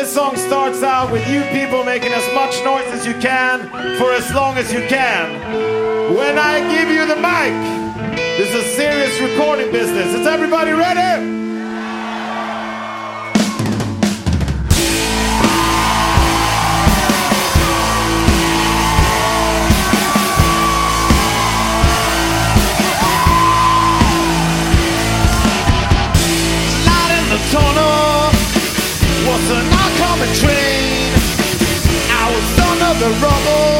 This song starts out with you people making as much noise as you can for as long as you can. When I give you the mic, this is a serious recording business. Is everybody ready? Light in the train. I was under the rubble,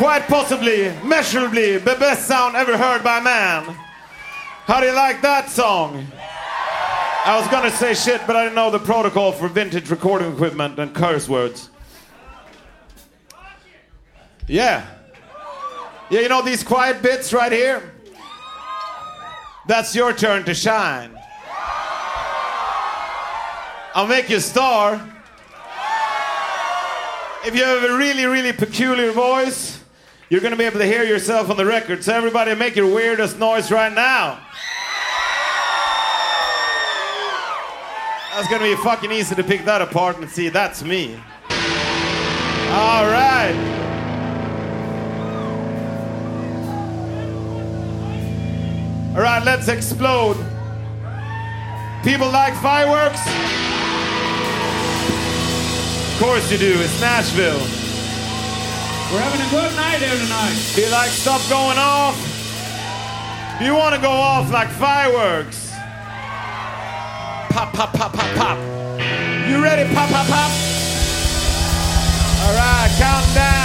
Quite possibly, measurably, the best sound ever heard by man. How do you like that song? I was gonna say shit, but I didn't know the protocol for vintage recording equipment and curse words. Yeah. Yeah, you know these quiet bits right here? That's your turn to shine. I'll make you a star. If you have a really, really peculiar voice, you're gonna be able to hear yourself on the record. So everybody make your weirdest noise right now. That's gonna be fucking easy to pick that apart and see that's me. All right. All right, let's explode. People like fireworks? Of course you do. It's Nashville. We're having a good night here tonight. You like stuff going off? You want to go off like fireworks? Pop, pop, pop, pop, pop. You ready? Pop, pop, pop. All right, count down.